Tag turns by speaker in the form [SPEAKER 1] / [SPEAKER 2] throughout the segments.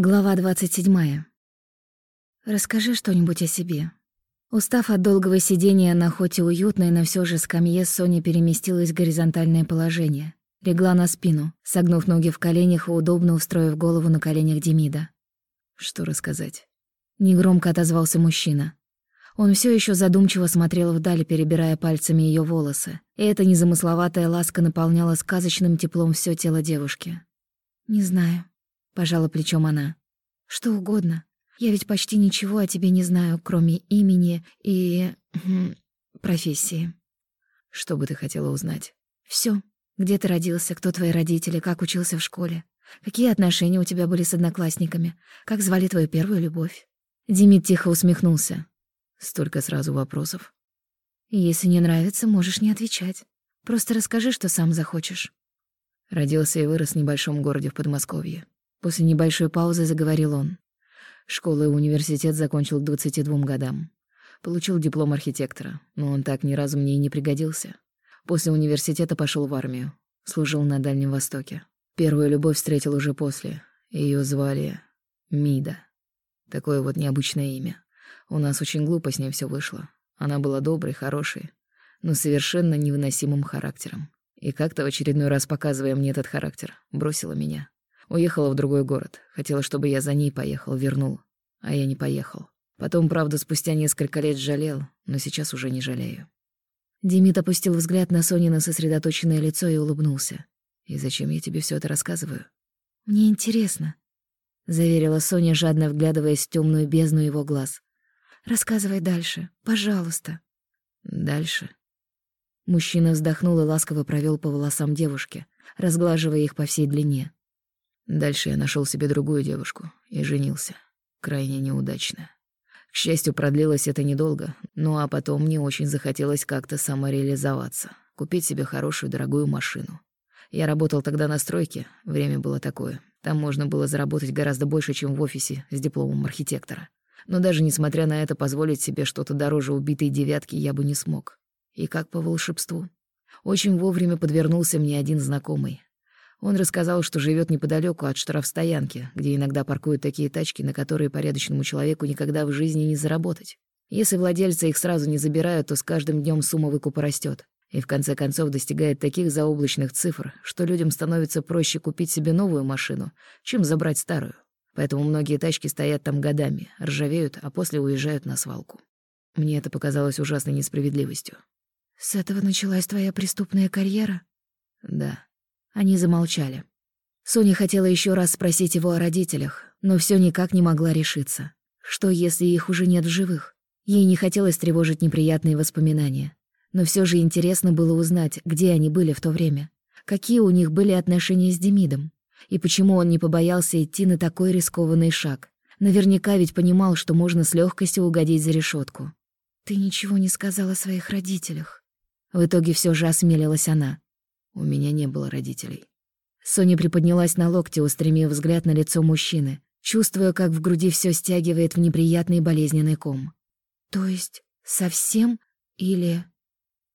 [SPEAKER 1] Глава 27. Расскажи что-нибудь о себе. Устав от долгого сидения на хоть и уютной, но все же скамье, Соня переместилась в горизонтальное положение. Легла на спину, согнув ноги в коленях и удобно устроив голову на коленях Демида.
[SPEAKER 2] Что рассказать?
[SPEAKER 1] Негромко отозвался мужчина. Он все еще задумчиво смотрел вдаль, перебирая пальцами ее волосы, и эта незамысловатая ласка наполняла сказочным теплом все тело девушки. «Не знаю», Пожала плечом она. Что угодно. Я ведь почти ничего о тебе не знаю, кроме имени и... Хм, профессии.
[SPEAKER 2] Что бы ты хотела узнать?
[SPEAKER 1] Все. Где ты родился, кто твои родители, как учился в школе? Какие отношения у тебя были с одноклассниками? Как звали твою первую любовь? Демид тихо усмехнулся.
[SPEAKER 2] Столько сразу вопросов.
[SPEAKER 1] Если не нравится, можешь не отвечать. Просто расскажи, что сам захочешь.
[SPEAKER 2] Родился и вырос в небольшом городе в Подмосковье. После небольшой паузы заговорил он. Школу и университет закончил к 22 годам. Получил диплом архитектора, но он так ни разу мне и не пригодился. После университета пошел в армию. Служил на Дальнем Востоке. Первую любовь встретил уже после. Ее звали Мида. Такое вот необычное имя. У нас очень глупо с ней все вышло. Она была доброй, хорошей, но совершенно невыносимым характером. И как-то в очередной раз, показывая мне этот характер, бросила меня. Уехала в другой город. Хотела, чтобы я за ней поехал, вернул. А я не поехал. Потом, правда, спустя несколько лет жалел, но сейчас уже не жалею.
[SPEAKER 1] Демид опустил взгляд на Сонина сосредоточенное лицо и улыбнулся.
[SPEAKER 2] «И зачем я тебе все это рассказываю?»
[SPEAKER 1] «Мне интересно», — заверила Соня, жадно вглядываясь в темную бездну его глаз. «Рассказывай дальше, пожалуйста».
[SPEAKER 2] «Дальше?»
[SPEAKER 1] Мужчина вздохнул и ласково провел по волосам девушки, разглаживая их по всей длине.
[SPEAKER 2] Дальше я нашел себе другую девушку и женился. Крайне неудачно. К счастью, продлилось это недолго, ну а потом мне очень захотелось как-то самореализоваться, купить себе хорошую дорогую машину. Я работал тогда на стройке, время было такое. Там можно было заработать гораздо больше, чем в офисе с дипломом архитектора. Но даже несмотря на это, позволить себе что-то дороже убитой девятки я бы не смог. И как по волшебству. Очень вовремя подвернулся мне один знакомый, он рассказал, что живет неподалеку от штрафстоянки, где иногда паркуют такие тачки, на которые порядочному человеку никогда в жизни не заработать. Если владельцы их сразу не забирают, то с каждым днем сумма выкупа растет и в конце концов достигает таких заоблачных цифр, что людям становится проще купить себе новую машину, чем забрать старую. Поэтому многие тачки стоят там годами, ржавеют, а после уезжают на свалку. Мне это показалось ужасной несправедливостью.
[SPEAKER 1] «С этого началась твоя преступная карьера?»
[SPEAKER 2] «Да»,
[SPEAKER 1] они замолчали. Соня хотела еще раз спросить его о родителях, но все никак не могла решиться. Что, если их уже нет в живых? Ей не хотелось тревожить неприятные воспоминания. Но все же интересно было узнать, где они были в то время. Какие у них были отношения с Демидом? И почему он не побоялся идти на такой рискованный шаг? Наверняка ведь понимал, что можно с легкостью угодить за решетку. «Ты ничего не сказала о своих родителях». В итоге все же осмелилась она.
[SPEAKER 2] У меня не было родителей.
[SPEAKER 1] Соня приподнялась на локте, устремив взгляд на лицо мужчины, чувствуя, как в груди все стягивает в неприятный болезненный ком. То есть совсем или...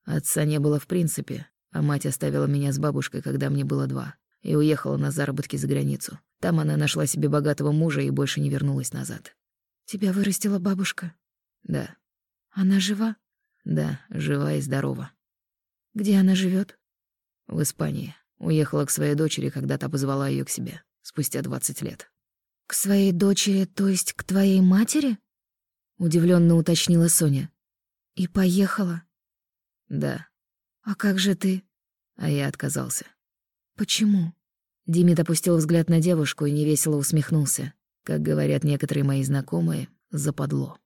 [SPEAKER 2] Отца не было в принципе, а мать оставила меня с бабушкой, когда мне было два, и уехала на заработки за границу. Там она нашла себе богатого мужа и больше не вернулась назад.
[SPEAKER 1] Тебя вырастила бабушка?
[SPEAKER 2] Да.
[SPEAKER 1] Она жива?
[SPEAKER 2] Да, жива и здорова.
[SPEAKER 1] Где она живет?
[SPEAKER 2] В Испании. Уехала к своей дочери, когда та позвала ее к себе. Спустя двадцать лет.
[SPEAKER 1] «К своей дочери, то есть к твоей матери?» Удивленно уточнила Соня. «И поехала?»
[SPEAKER 2] «Да».
[SPEAKER 1] «А как же ты?»
[SPEAKER 2] А я отказался.
[SPEAKER 1] «Почему?»
[SPEAKER 2] Димит опустил взгляд на девушку и невесело усмехнулся. Как говорят некоторые мои знакомые, западло.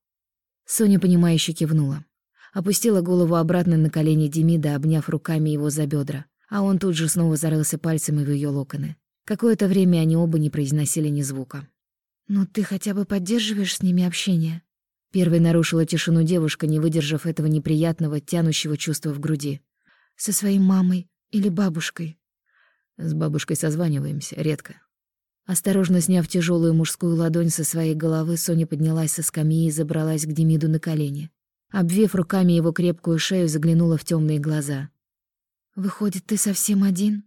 [SPEAKER 1] Соня, понимающе кивнула. Опустила голову обратно на колени Демида, обняв руками его за бедра а он тут же снова зарылся пальцами в ее локоны. Какое-то время они оба не произносили ни звука. «Но ты хотя бы поддерживаешь с ними общение?» Первой нарушила тишину девушка, не выдержав этого неприятного, тянущего чувства в груди. «Со своей мамой или бабушкой?»
[SPEAKER 2] «С бабушкой созваниваемся, редко».
[SPEAKER 1] Осторожно сняв тяжелую мужскую ладонь со своей головы, Соня поднялась со скамьи и забралась к Демиду на колени. Обвив руками его крепкую шею, заглянула в темные глаза. «Выходит, ты совсем один?»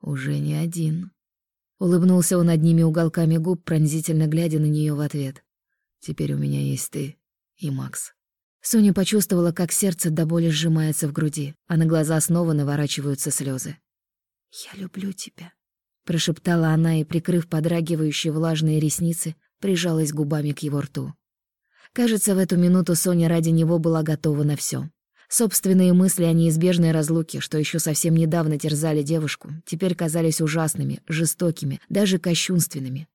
[SPEAKER 2] «Уже не один».
[SPEAKER 1] Улыбнулся он одними уголками губ, пронзительно глядя на нее в ответ.
[SPEAKER 2] «Теперь у меня есть ты и Макс».
[SPEAKER 1] Соня почувствовала, как сердце до боли сжимается в груди, а на глаза снова наворачиваются слезы. «Я люблю тебя», — прошептала она и, прикрыв подрагивающие влажные ресницы, прижалась губами к его рту. Кажется, в эту минуту Соня ради него была готова на все. Собственные мысли о неизбежной разлуке, что еще совсем недавно терзали девушку, теперь казались ужасными, жестокими, даже кощунственными.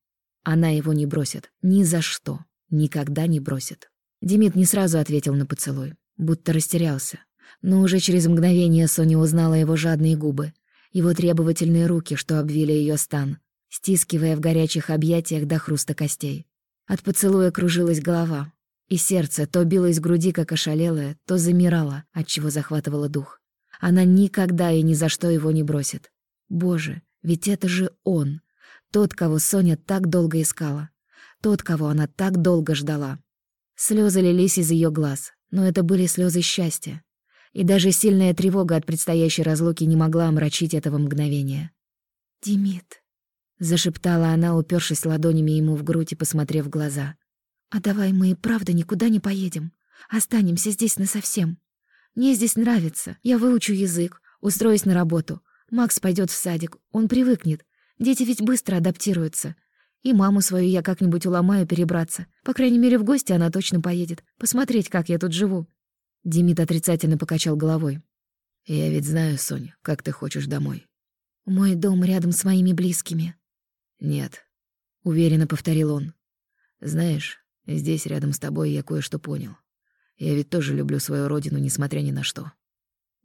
[SPEAKER 1] Она его не бросит. Ни за что. Никогда не бросит. Демид не сразу ответил на поцелуй, будто растерялся. Но уже через мгновение Соня узнала его жадные губы, его требовательные руки, что обвили ее стан, стискивая в горячих объятиях до хруста костей. От поцелуя кружилась голова, и сердце то билось в груди, как ошалелое, то замирало, отчего захватывало дух. Она никогда и ни за что его не бросит. Боже, ведь это же он, тот, кого Соня так долго искала, тот, кого она так долго ждала. Слезы лились из ее глаз, но это были слезы счастья. И даже сильная тревога от предстоящей разлуки не могла омрачить этого мгновения. «Димит», — зашептала она, упершись ладонями ему в грудь и посмотрев в глаза. «А давай мы и правда никуда не поедем. Останемся здесь насовсем. Мне здесь нравится. Я выучу язык, устроюсь на работу. Макс пойдет в садик, он привыкнет. Дети ведь быстро адаптируются. И маму свою я как-нибудь уломаю перебраться. По крайней мере, в гости она точно поедет. Посмотреть, как я тут живу». Демид отрицательно покачал головой.
[SPEAKER 2] «Я ведь знаю, Соня, как ты хочешь домой».
[SPEAKER 1] «Мой дом рядом с моими близкими».
[SPEAKER 2] «Нет», —
[SPEAKER 1] уверенно повторил он.
[SPEAKER 2] «Знаешь, Здесь, рядом с тобой, я кое-что понял. Я ведь тоже люблю свою родину, несмотря ни на что.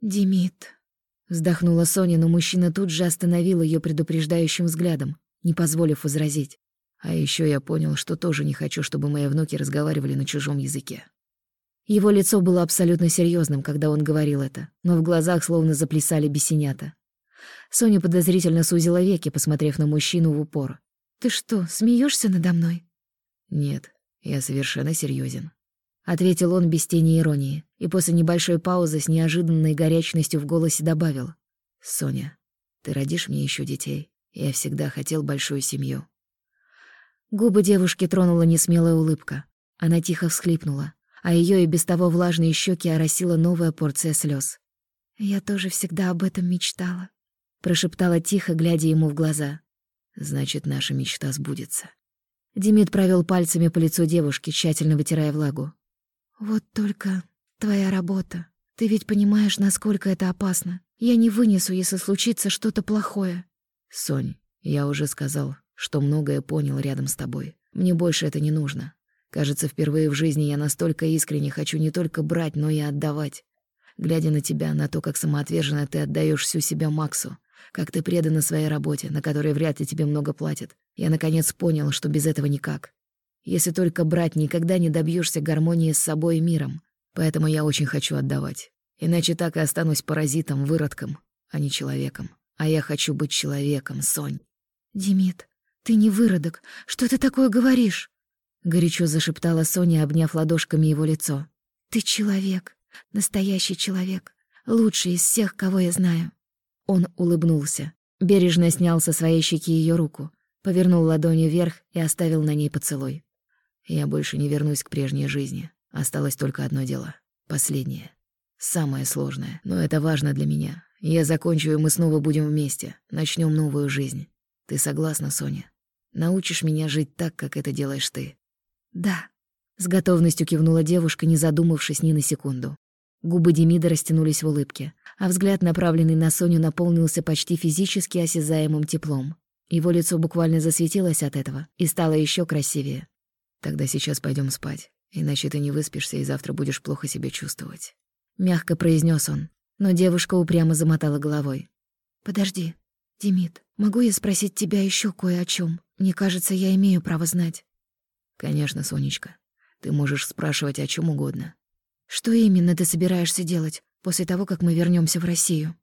[SPEAKER 1] Димит. Вздохнула Соня, но мужчина тут же остановил ее предупреждающим взглядом, не позволив возразить.
[SPEAKER 2] А еще я понял, что тоже не хочу, чтобы мои внуки разговаривали на чужом языке.
[SPEAKER 1] Его лицо было абсолютно серьезным, когда он говорил это, но в глазах словно заплясали бесенята. Соня подозрительно сузила веки, посмотрев на мужчину в упор. «Ты что, смеешься надо мной?»
[SPEAKER 2] «Нет, «Я совершенно серьезен,
[SPEAKER 1] ответил он без тени иронии, и после небольшой паузы с неожиданной горячностью в голосе добавил.
[SPEAKER 2] «Соня, ты родишь мне еще детей. Я всегда хотел большую семью».
[SPEAKER 1] Губы девушки тронула несмелая улыбка. Она тихо всхлипнула, а ее и без того влажные щеки оросила новая порция слез. «Я тоже всегда об этом мечтала», — прошептала тихо, глядя ему в глаза.
[SPEAKER 2] «Значит, наша мечта сбудется».
[SPEAKER 1] Демид провел пальцами по лицу девушки, тщательно вытирая влагу. «Вот только твоя работа. Ты ведь понимаешь, насколько это опасно. Я не вынесу, если случится что-то плохое».
[SPEAKER 2] «Сонь, я уже сказал, что многое понял рядом с тобой. Мне больше это не нужно. Кажется, впервые в жизни я настолько искренне хочу не только брать, но и отдавать. Глядя на тебя, на то, как самоотверженно ты отдаешь всю себя Максу, как ты предана своей работе, на которой вряд ли тебе много платят. Я наконец понял, что без этого никак. Если только брать, никогда не добьешься гармонии с собой и миром. Поэтому я очень хочу отдавать. Иначе так и останусь паразитом, выродком, а не человеком. А я хочу быть человеком, Сонь.
[SPEAKER 1] «Демид, ты не выродок. Что ты такое говоришь?» Горячо зашептала Соня, обняв ладошками его лицо. «Ты человек. Настоящий человек. Лучший из всех, кого я знаю. Он улыбнулся, бережно снял со своей щеки ее руку, повернул ладонью вверх и оставил на ней поцелуй.
[SPEAKER 2] «Я больше не вернусь к прежней жизни. Осталось только одно дело. Последнее. Самое сложное. Но это важно для меня. Я закончу, и мы снова будем вместе. Начнем новую жизнь. Ты согласна, Соня? Научишь меня жить так, как это делаешь ты?»
[SPEAKER 1] «Да», — с готовностью кивнула девушка, не задумавшись ни на секунду. Губы Демида растянулись в улыбке, а взгляд, направленный на Соню, наполнился почти физически осязаемым теплом. Его лицо буквально засветилось от этого и стало еще красивее.
[SPEAKER 2] «Тогда сейчас пойдем спать, иначе ты не выспишься и завтра будешь плохо себя чувствовать», —
[SPEAKER 1] мягко произнес он, но девушка упрямо замотала головой. «Подожди, Демид, могу я спросить тебя еще кое о чем? Мне кажется, я имею право знать».
[SPEAKER 2] «Конечно, Сонечка. Ты можешь спрашивать о чем угодно.
[SPEAKER 1] Что именно ты собираешься делать после того, как мы вернемся в Россию?